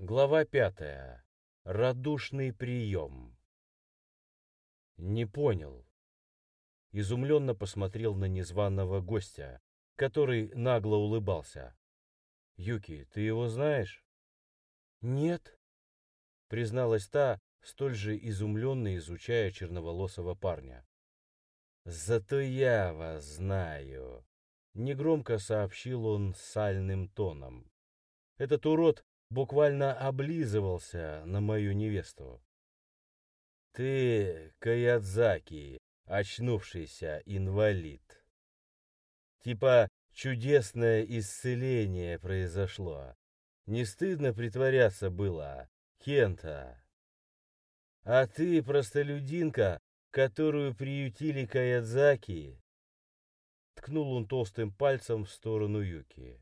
Глава пятая. Радушный прием. Не понял. Изумленно посмотрел на незваного гостя, который нагло улыбался. «Юки, ты его знаешь?» «Нет», — призналась та, столь же изумленно изучая черноволосого парня. «Зато я вас знаю», — негромко сообщил он сальным тоном. «Этот урод буквально облизывался на мою невесту. Ты, Каядзаки, очнувшийся инвалид. Типа чудесное исцеление произошло. Не стыдно притворяться было, Кента. А ты простолюдинка, которую приютили Каядзаки. Ткнул он толстым пальцем в сторону Юки.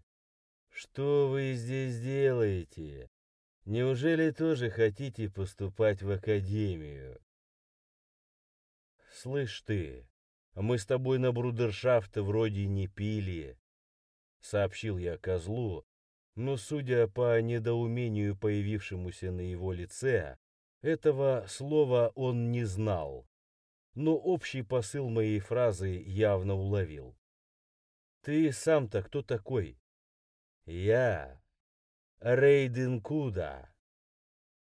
Что вы здесь делаете? Неужели тоже хотите поступать в академию? Слышь ты, мы с тобой на брудершафт вроде не пили, сообщил я козлу, но, судя по недоумению, появившемуся на его лице, этого слова он не знал, но общий посыл моей фразы явно уловил. Ты сам-то кто такой? Я Рейден Куда.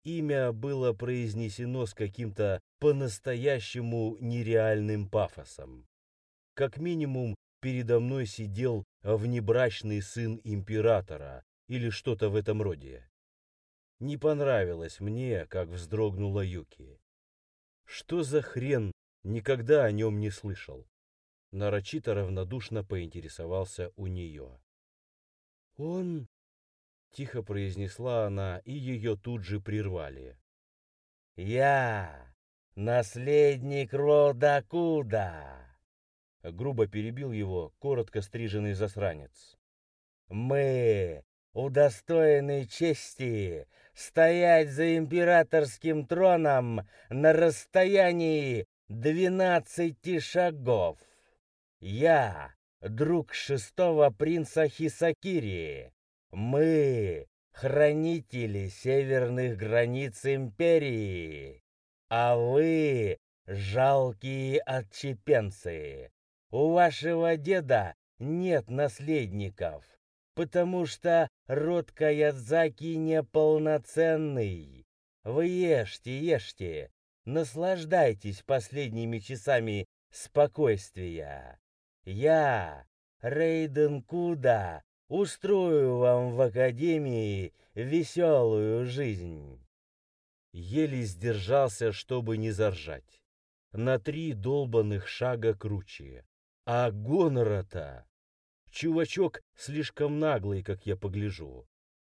Имя было произнесено с каким-то по-настоящему нереальным пафосом. Как минимум, передо мной сидел внебрачный сын императора или что-то в этом роде. Не понравилось мне, как вздрогнула Юки. Что за хрен, никогда о нем не слышал. Нарочито равнодушно поинтересовался у нее. «Он...» — тихо произнесла она, и ее тут же прервали. «Я наследник рода Куда!» Грубо перебил его коротко стриженный засранец. «Мы удостоены чести стоять за императорским троном на расстоянии двенадцати шагов. Я друг шестого принца Хисакири. Мы хранители северных границ империи, а вы жалкие отчепенцы. У вашего деда нет наследников, потому что род Каядзаки неполноценный. Вы ешьте, ешьте, наслаждайтесь последними часами спокойствия. Я, Рейден Куда, устрою вам в академии веселую жизнь. Еле сдержался, чтобы не заржать. На три долбанных шага круче. А гонора-то! Чувачок слишком наглый, как я погляжу.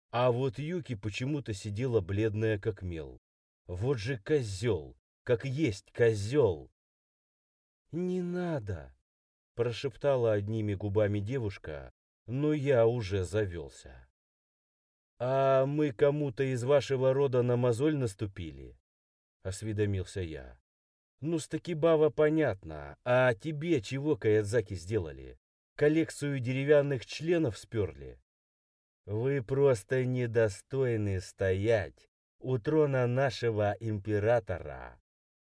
А вот Юки почему-то сидела бледная, как мел. Вот же козел, как есть козел. «Не надо!» Прошептала одними губами девушка, но я уже завелся. «А мы кому-то из вашего рода на мозоль наступили?» — осведомился я. «Ну, с Такибава понятно, а тебе чего Каядзаки сделали? Коллекцию деревянных членов сперли?» «Вы просто недостойны стоять у трона нашего императора»,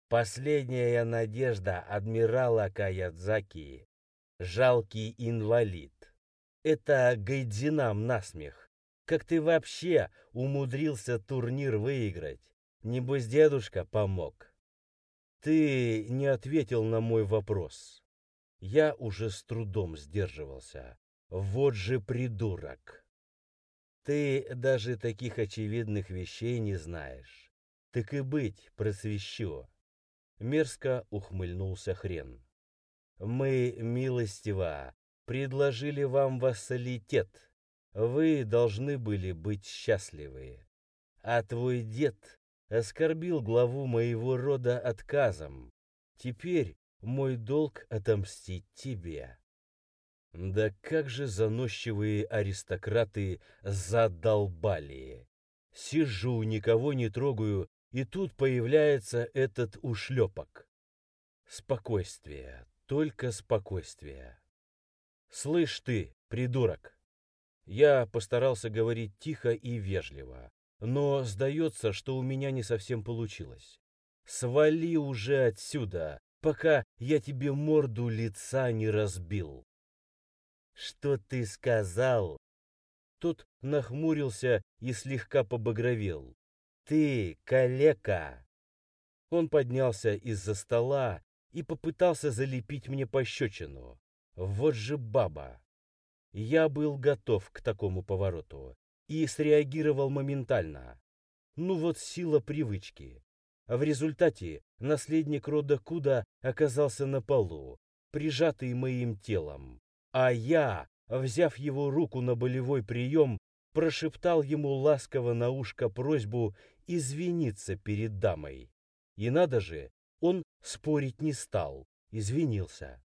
Последняя надежда адмирала Каядзаки — жалкий инвалид. Это Гайдзинам насмех. Как ты вообще умудрился турнир выиграть? Небось, дедушка помог. Ты не ответил на мой вопрос. Я уже с трудом сдерживался. Вот же придурок. Ты даже таких очевидных вещей не знаешь. Так и быть, просвещу. Мерзко ухмыльнулся хрен. «Мы, милостиво, предложили вам вассалитет. Вы должны были быть счастливы. А твой дед оскорбил главу моего рода отказом. Теперь мой долг отомстить тебе». Да как же заносчивые аристократы задолбали! Сижу, никого не трогаю, и тут появляется этот ушлепок. Спокойствие, только спокойствие. Слышь ты, придурок. Я постарался говорить тихо и вежливо, но сдается, что у меня не совсем получилось. Свали уже отсюда, пока я тебе морду лица не разбил. Что ты сказал? Тот нахмурился и слегка побагровел. Ты, калека! Он поднялся из-за стола и попытался залепить мне пощечину. Вот же баба! Я был готов к такому повороту и среагировал моментально. Ну вот сила привычки. В результате наследник рода Куда оказался на полу, прижатый моим телом. А я, взяв его руку на болевой прием, прошептал ему ласково на ушко просьбу извиниться перед дамой. И надо же, он спорить не стал, извинился.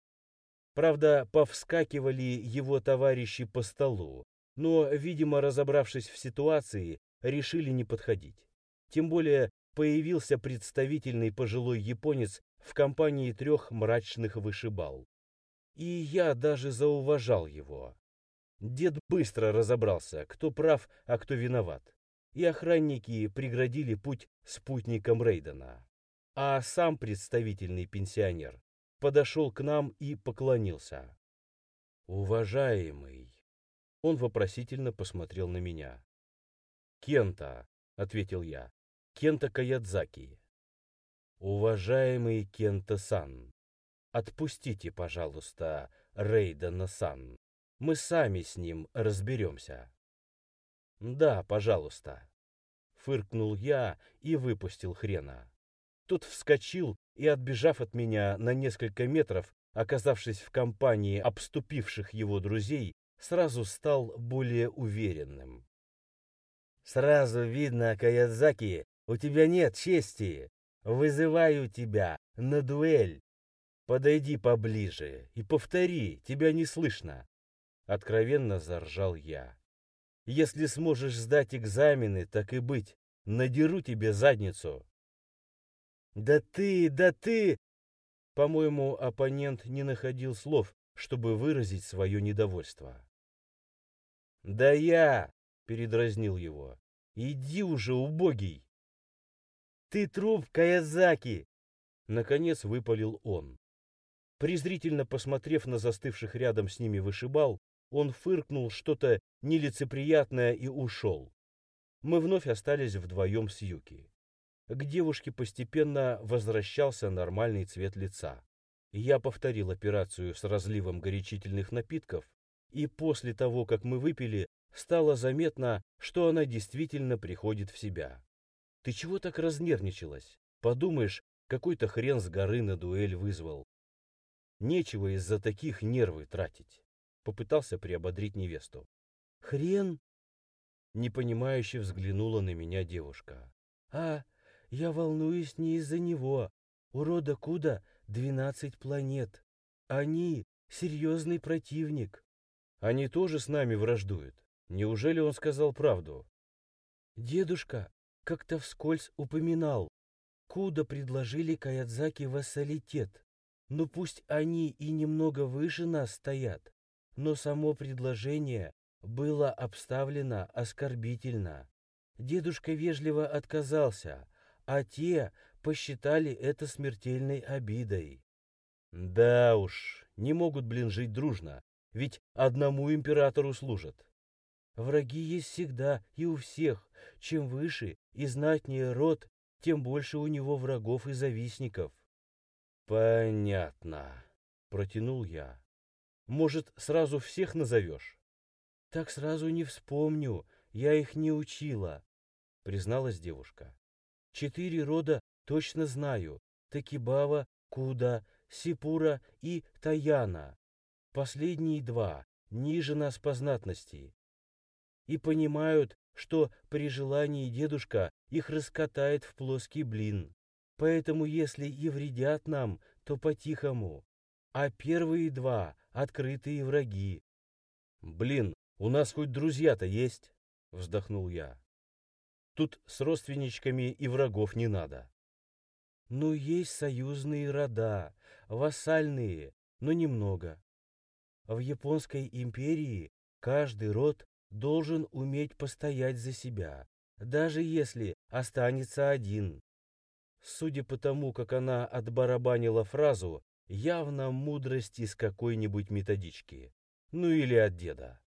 Правда, повскакивали его товарищи по столу, но, видимо, разобравшись в ситуации, решили не подходить. Тем более появился представительный пожилой японец в компании трех мрачных вышибал. И я даже зауважал его. Дед быстро разобрался, кто прав, а кто виноват. И охранники преградили путь спутникам Рейдена. А сам представительный пенсионер подошел к нам и поклонился. «Уважаемый!» Он вопросительно посмотрел на меня. «Кента», — ответил я, — «Кента Каядзаки». «Уважаемый Кента-сан, отпустите, пожалуйста, Рейдена-сан. Мы сами с ним разберемся». «Да, пожалуйста», — фыркнул я и выпустил хрена. Тот вскочил и, отбежав от меня на несколько метров, оказавшись в компании обступивших его друзей, сразу стал более уверенным. «Сразу видно, Каядзаки, у тебя нет чести. Вызываю тебя на дуэль. Подойди поближе и повтори, тебя не слышно». Откровенно заржал я. «Если сможешь сдать экзамены, так и быть, надеру тебе задницу». «Да ты, да ты!» По-моему, оппонент не находил слов, чтобы выразить свое недовольство. «Да я!» — передразнил его. «Иди уже, убогий!» «Ты труп, Каязаки!» Наконец выпалил он. Презрительно посмотрев на застывших рядом с ними вышибал, он фыркнул что-то нелицеприятное и ушел. Мы вновь остались вдвоем с Юки. К девушке постепенно возвращался нормальный цвет лица. Я повторил операцию с разливом горячительных напитков, и после того, как мы выпили, стало заметно, что она действительно приходит в себя. Ты чего так разнервничалась? Подумаешь, какой-то хрен с горы на дуэль вызвал. Нечего из-за таких нервы тратить. Попытался приободрить невесту. Хрен? Непонимающе взглянула на меня девушка. А, я волнуюсь не из-за него. У Куда двенадцать планет. Они серьезный противник. Они тоже с нами враждуют. Неужели он сказал правду? Дедушка как-то вскользь упоминал. Куда предложили Каядзаки вассалитет. Ну пусть они и немного выше нас стоят, но само предложение было обставлено оскорбительно. Дедушка вежливо отказался, а те посчитали это смертельной обидой. Да уж, не могут, блин, жить дружно. Ведь одному императору служат. Враги есть всегда и у всех. Чем выше и знатнее род, тем больше у него врагов и завистников. Понятно, протянул я. Может, сразу всех назовешь? Так сразу не вспомню, я их не учила, призналась девушка. Четыре рода точно знаю. Такибава, Куда, Сипура и Таяна. Последние два ниже нас по знатности. И понимают, что при желании дедушка их раскатает в плоский блин. Поэтому если и вредят нам, то по-тихому. А первые два — открытые враги. «Блин, у нас хоть друзья-то есть?» — вздохнул я. «Тут с родственничками и врагов не надо». «Ну, есть союзные рода, вассальные, но немного. В Японской империи каждый род должен уметь постоять за себя, даже если останется один. Судя по тому, как она отбарабанила фразу, явно мудрость из какой-нибудь методички. Ну или от деда.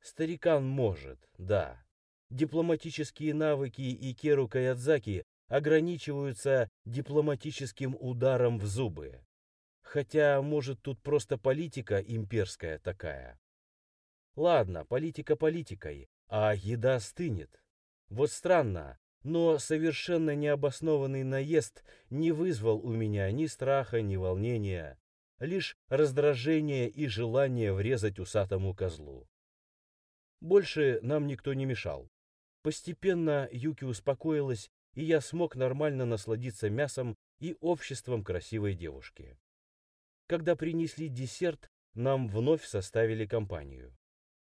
Старикан может, да. Дипломатические навыки Икеру Каядзаки ограничиваются дипломатическим ударом в зубы. Хотя, может, тут просто политика имперская такая. Ладно, политика политикой, а еда стынет. Вот странно, но совершенно необоснованный наезд не вызвал у меня ни страха, ни волнения, лишь раздражение и желание врезать усатому козлу. Больше нам никто не мешал. Постепенно Юки успокоилась, и я смог нормально насладиться мясом и обществом красивой девушки. Когда принесли десерт, нам вновь составили компанию.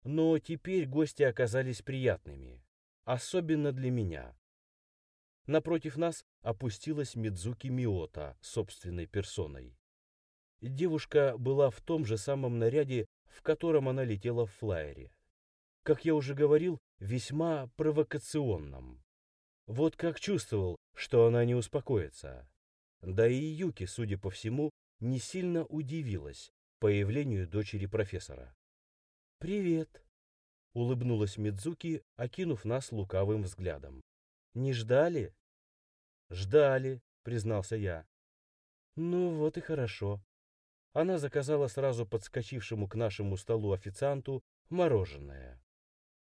Но теперь гости оказались приятными, особенно для меня. Напротив нас опустилась Мидзуки Миота собственной персоной. Девушка была в том же самом наряде, в котором она летела в флайере. Как я уже говорил, весьма провокационном. Вот как чувствовал, что она не успокоится. Да и Юки, судя по всему, не сильно удивилась появлению дочери профессора. «Привет!» — улыбнулась Мидзуки, окинув нас лукавым взглядом. «Не ждали?» «Ждали», — признался я. «Ну вот и хорошо». Она заказала сразу подскочившему к нашему столу официанту мороженое.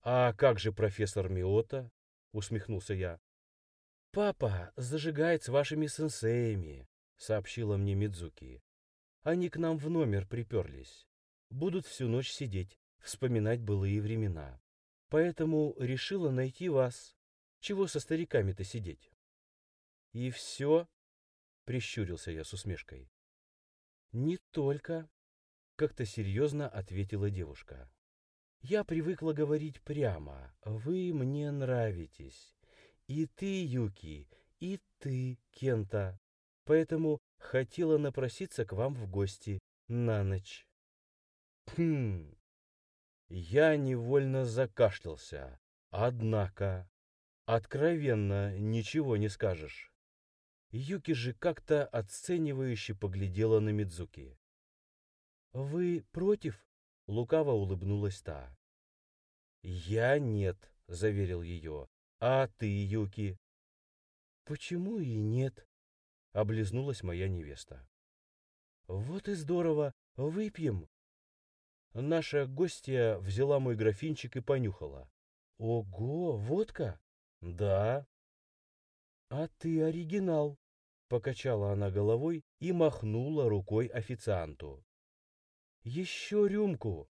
«А как же профессор Миота?» — усмехнулся я. «Папа зажигает с вашими сенсеями», — сообщила мне Мидзуки. «Они к нам в номер приперлись. Будут всю ночь сидеть, вспоминать былые времена. Поэтому решила найти вас. Чего со стариками-то сидеть?» «И все?» — прищурился я с усмешкой. «Не только», — как-то серьезно ответила девушка. «Я привыкла говорить прямо. Вы мне нравитесь. И ты, Юки, и ты, Кента. Поэтому хотела напроситься к вам в гости на ночь». «Хм...» Я невольно закашлялся. Однако, откровенно, ничего не скажешь. Юки же как-то оценивающе поглядела на Мидзуки. «Вы против?» — лукаво улыбнулась та. «Я нет», — заверил ее. «А ты, Юки?» «Почему и нет?» — облизнулась моя невеста. «Вот и здорово! Выпьем!» Наша гостья взяла мой графинчик и понюхала. «Ого, водка?» «Да». «А ты оригинал!» Покачала она головой и махнула рукой официанту. «Еще рюмку!»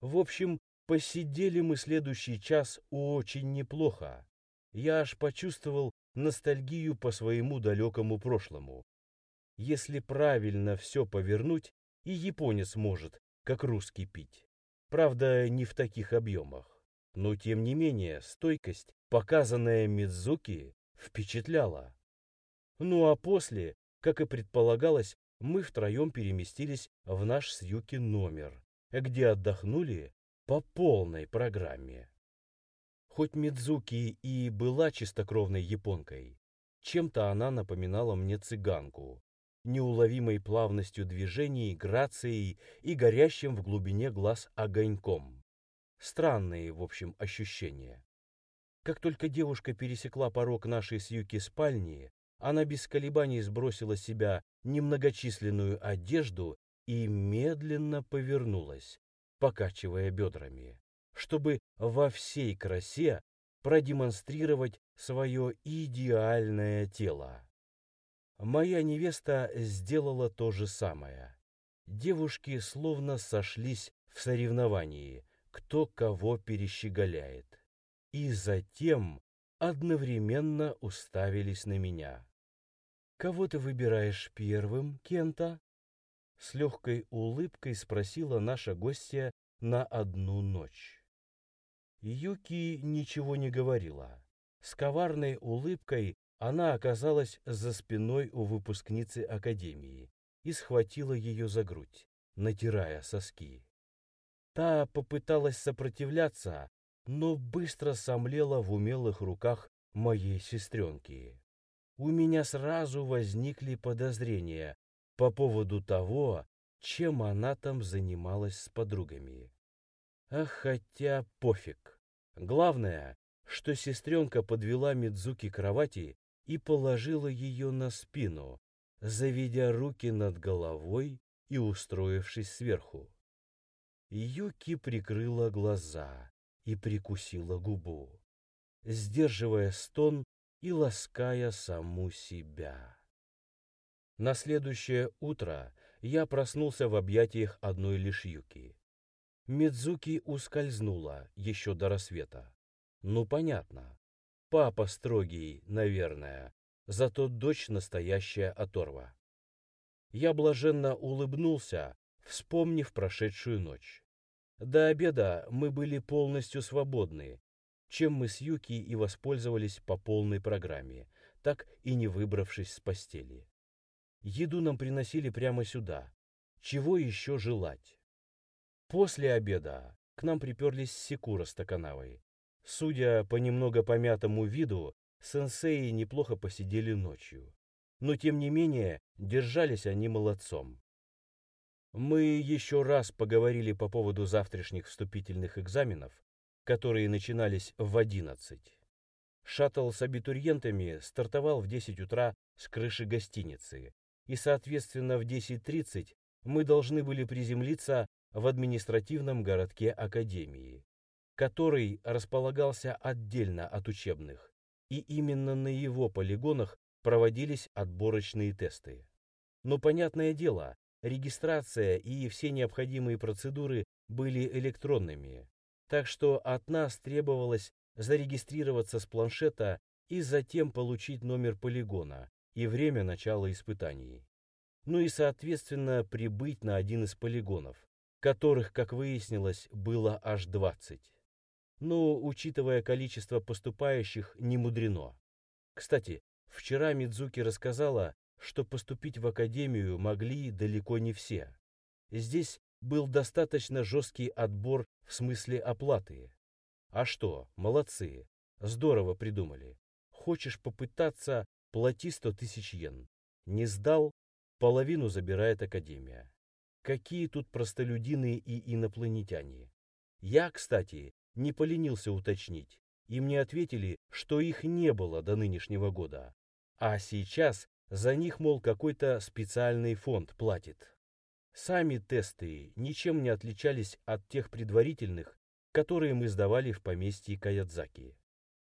В общем, посидели мы следующий час очень неплохо. Я аж почувствовал ностальгию по своему далекому прошлому. Если правильно все повернуть, и японец может, как русский, пить. Правда, не в таких объемах. Но, тем не менее, стойкость, показанная Мидзуки, впечатляла. Ну а после, как и предполагалось, мы втроем переместились в наш с Юки номер, где отдохнули по полной программе. Хоть Мидзуки и была чистокровной японкой, чем-то она напоминала мне цыганку, неуловимой плавностью движений, грацией и горящим в глубине глаз огоньком. Странные, в общем, ощущения. Как только девушка пересекла порог нашей с Юки спальни, она без колебаний сбросила себя немногочисленную одежду и медленно повернулась, покачивая бедрами, чтобы во всей красе продемонстрировать свое идеальное тело. Моя невеста сделала то же самое. Девушки словно сошлись в соревновании, кто кого перещеголяет. И затем одновременно уставились на меня. «Кого ты выбираешь первым, Кента?» С легкой улыбкой спросила наша гостья на одну ночь. Юки ничего не говорила. С коварной улыбкой она оказалась за спиной у выпускницы академии и схватила ее за грудь, натирая соски. Та попыталась сопротивляться, но быстро сомлела в умелых руках моей сестренки. У меня сразу возникли подозрения по поводу того, чем она там занималась с подругами. А хотя пофиг. Главное, что сестренка подвела Мидзуки к кровати и положила ее на спину, заведя руки над головой и устроившись сверху. Юки прикрыла глаза и прикусила губу, сдерживая стон и лаская саму себя. На следующее утро я проснулся в объятиях одной лишь Юки. Мидзуки ускользнула еще до рассвета. Ну, понятно. Папа строгий, наверное, зато дочь настоящая оторва. Я блаженно улыбнулся, вспомнив прошедшую ночь. До обеда мы были полностью свободны, чем мы с Юки и воспользовались по полной программе, так и не выбравшись с постели. Еду нам приносили прямо сюда. Чего еще желать? После обеда к нам приперлись Секура с Токанавой. Судя по немного помятому виду, сенсеи неплохо посидели ночью. Но тем не менее, держались они молодцом. Мы еще раз поговорили по поводу завтрашних вступительных экзаменов, которые начинались в 11. Шаттл с абитуриентами стартовал в 10 утра с крыши гостиницы, и, соответственно, в 10.30 мы должны были приземлиться в административном городке Академии, который располагался отдельно от учебных, и именно на его полигонах проводились отборочные тесты. Но, понятное дело, регистрация и все необходимые процедуры были электронными, так что от нас требовалось зарегистрироваться с планшета и затем получить номер полигона, и время начала испытаний. Ну и, соответственно, прибыть на один из полигонов, которых, как выяснилось, было аж 20. Но, учитывая количество поступающих, не мудрено. Кстати, вчера Мидзуки рассказала, что поступить в академию могли далеко не все. Здесь был достаточно жесткий отбор в смысле оплаты. А что, молодцы, здорово придумали. Хочешь попытаться, плати 100 тысяч йен. Не сдал, половину забирает Академия. Какие тут простолюдины и инопланетяне? Я, кстати, не поленился уточнить, и мне ответили, что их не было до нынешнего года. А сейчас за них, мол, какой-то специальный фонд платит. Сами тесты ничем не отличались от тех предварительных, которые мы сдавали в поместье Каядзаки.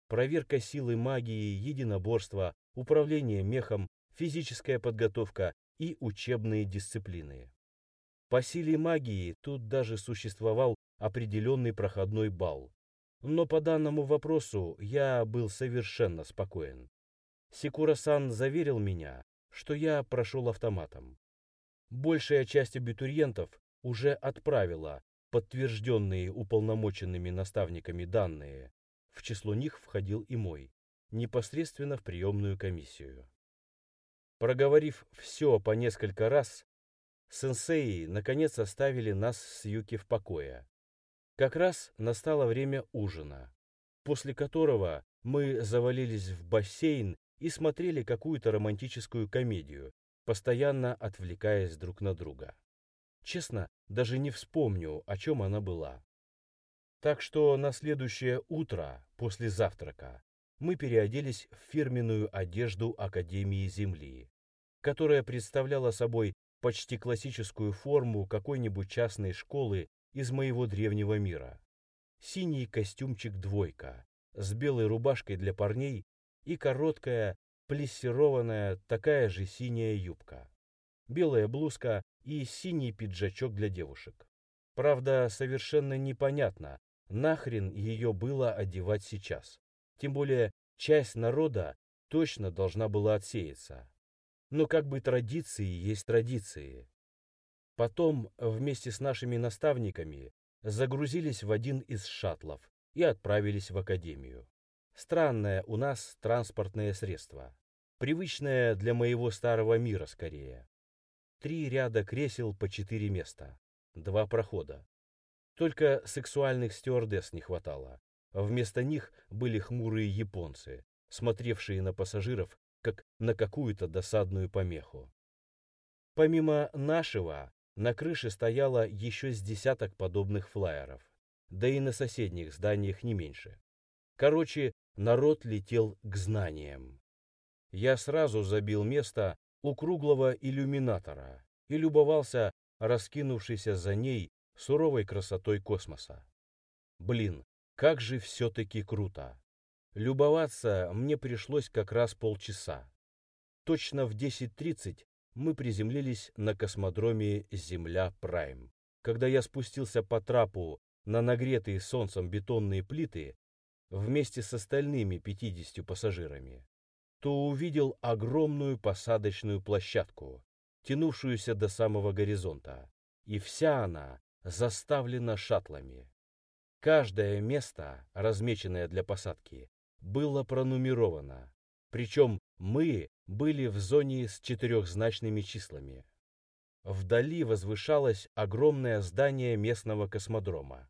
Проверка силы магии, единоборства, управление мехом, физическая подготовка и учебные дисциплины. По силе магии тут даже существовал определенный проходной балл. Но по данному вопросу я был совершенно спокоен. Секура-сан заверил меня, что я прошел автоматом. Большая часть абитуриентов уже отправила подтвержденные уполномоченными наставниками данные. В число них входил и мой, непосредственно в приемную комиссию. Проговорив все по несколько раз, сенсеи наконец оставили нас с Юки в покое. Как раз настало время ужина, после которого мы завалились в бассейн и смотрели какую-то романтическую комедию, постоянно отвлекаясь друг на друга. Честно, даже не вспомню, о чем она была. Так что на следующее утро, после завтрака, мы переоделись в фирменную одежду Академии Земли, которая представляла собой почти классическую форму какой-нибудь частной школы из моего древнего мира. Синий костюмчик двойка, с белой рубашкой для парней и короткая плессированная такая же синяя юбка, белая блузка и синий пиджачок для девушек. Правда, совершенно непонятно, нахрен ее было одевать сейчас. Тем более, часть народа точно должна была отсеяться. Но как бы традиции есть традиции. Потом, вместе с нашими наставниками, загрузились в один из шаттлов и отправились в академию. Странное у нас транспортное средство. Привычное для моего старого мира скорее. Три ряда кресел по четыре места. Два прохода. Только сексуальных стюардесс не хватало. Вместо них были хмурые японцы, смотревшие на пассажиров как на какую-то досадную помеху. Помимо нашего, на крыше стояло еще с десяток подобных флайеров, да и на соседних зданиях не меньше. Короче, народ летел к знаниям. Я сразу забил место у круглого иллюминатора и любовался раскинувшейся за ней суровой красотой космоса. Блин, как же все-таки круто! Любоваться мне пришлось как раз полчаса. Точно в 10.30 мы приземлились на космодроме Земля Прайм. Когда я спустился по трапу на нагретые солнцем бетонные плиты вместе с остальными 50 пассажирами, то увидел огромную посадочную площадку, тянувшуюся до самого горизонта, и вся она заставлена шаттлами. Каждое место, размеченное для посадки, было пронумеровано, причем мы были в зоне с четырехзначными числами. Вдали возвышалось огромное здание местного космодрома,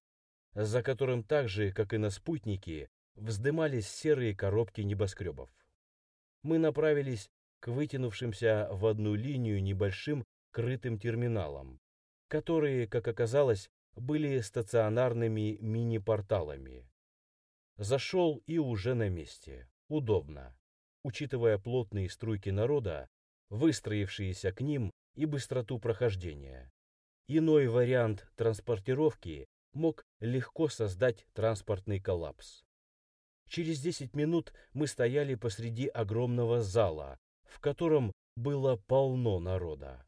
за которым так же, как и на спутнике, вздымались серые коробки небоскребов. Мы направились к вытянувшимся в одну линию небольшим крытым терминалам, которые, как оказалось, были стационарными мини-порталами. Зашел и уже на месте. Удобно. Учитывая плотные струйки народа, выстроившиеся к ним и быстроту прохождения. Иной вариант транспортировки мог легко создать транспортный коллапс. Через 10 минут мы стояли посреди огромного зала, в котором было полно народа.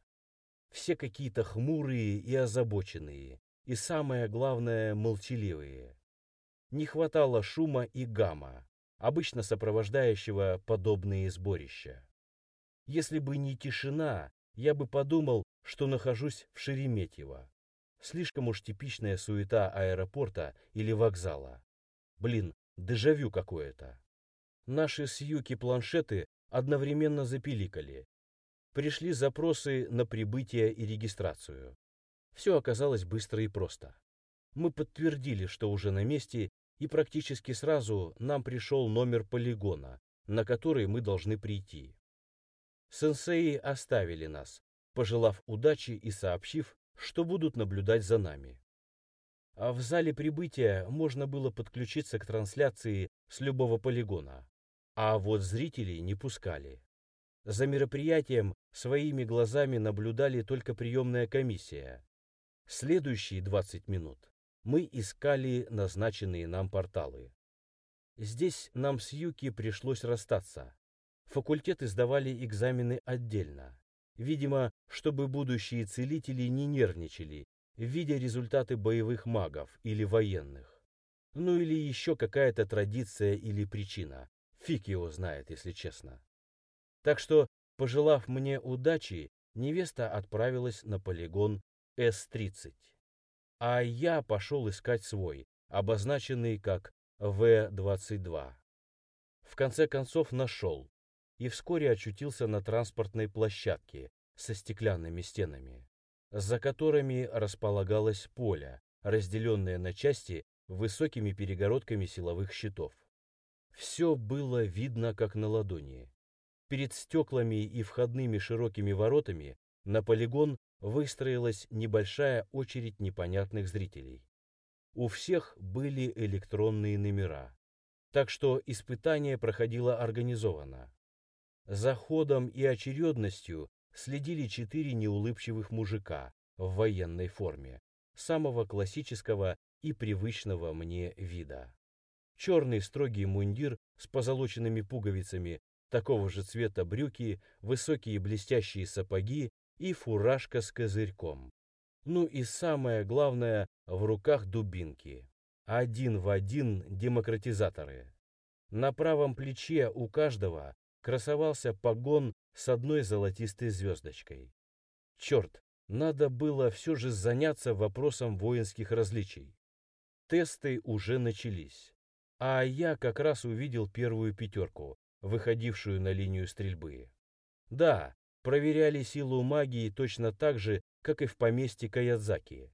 Все какие-то хмурые и озабоченные, и самое главное, молчаливые. Не хватало шума и гамма, обычно сопровождающего подобные сборища. Если бы не тишина, я бы подумал, что нахожусь в Шереметьево. Слишком уж типичная суета аэропорта или вокзала. Блин, дежавю какое-то. Наши с Юки планшеты одновременно запиликали. Пришли запросы на прибытие и регистрацию. Все оказалось быстро и просто. Мы подтвердили, что уже на месте, и практически сразу нам пришел номер полигона, на который мы должны прийти. Сенсеи оставили нас, пожелав удачи и сообщив, что будут наблюдать за нами. А в зале прибытия можно было подключиться к трансляции с любого полигона, а вот зрителей не пускали. За мероприятием своими глазами наблюдали только приемная комиссия, Следующие 20 минут мы искали назначенные нам порталы. Здесь нам с Юки пришлось расстаться. Факультеты сдавали экзамены отдельно. Видимо, чтобы будущие целители не нервничали, видя результаты боевых магов или военных. Ну или еще какая-то традиция или причина. Фиг его знает, если честно. Так что, пожелав мне удачи, невеста отправилась на полигон с-30. А я пошел искать свой, обозначенный как В-22. В конце концов нашел и вскоре очутился на транспортной площадке со стеклянными стенами, за которыми располагалось поле, разделенное на части высокими перегородками силовых щитов. Все было видно как на ладони. Перед стеклами и входными широкими воротами на полигон выстроилась небольшая очередь непонятных зрителей. У всех были электронные номера, так что испытание проходило организованно. За ходом и очередностью следили четыре неулыбчивых мужика в военной форме, самого классического и привычного мне вида. Черный строгий мундир с позолоченными пуговицами, такого же цвета брюки, высокие блестящие сапоги и фуражка с козырьком. Ну и самое главное, в руках дубинки. Один в один демократизаторы. На правом плече у каждого красовался погон с одной золотистой звездочкой. Черт, надо было все же заняться вопросом воинских различий. Тесты уже начались. А я как раз увидел первую пятерку, выходившую на линию стрельбы. Да, проверяли силу магии точно так же, как и в поместье Каядзаки.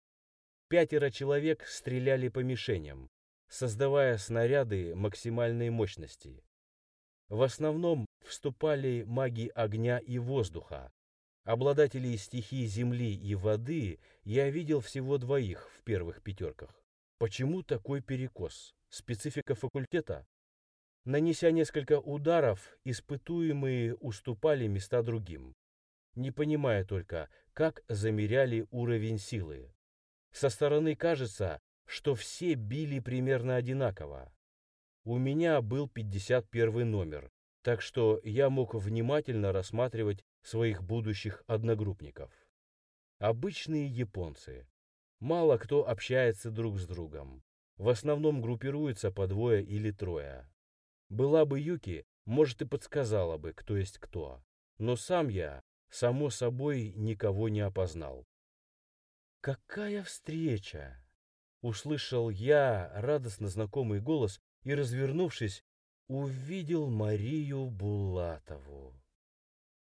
Пятеро человек стреляли по мишеням, создавая снаряды максимальной мощности. В основном вступали маги огня и воздуха. Обладателей стихий земли и воды я видел всего двоих в первых пятерках. Почему такой перекос? Специфика факультета? Нанеся несколько ударов, испытуемые уступали места другим, не понимая только, как замеряли уровень силы. Со стороны кажется, что все били примерно одинаково. У меня был 51 номер, так что я мог внимательно рассматривать своих будущих одногруппников. Обычные японцы. Мало кто общается друг с другом. В основном группируются по двое или трое. Была бы Юки, может и подсказала бы, кто есть кто. Но сам я, само собой, никого не опознал. «Какая встреча!» Услышал я радостно знакомый голос и, развернувшись, увидел Марию Булатову.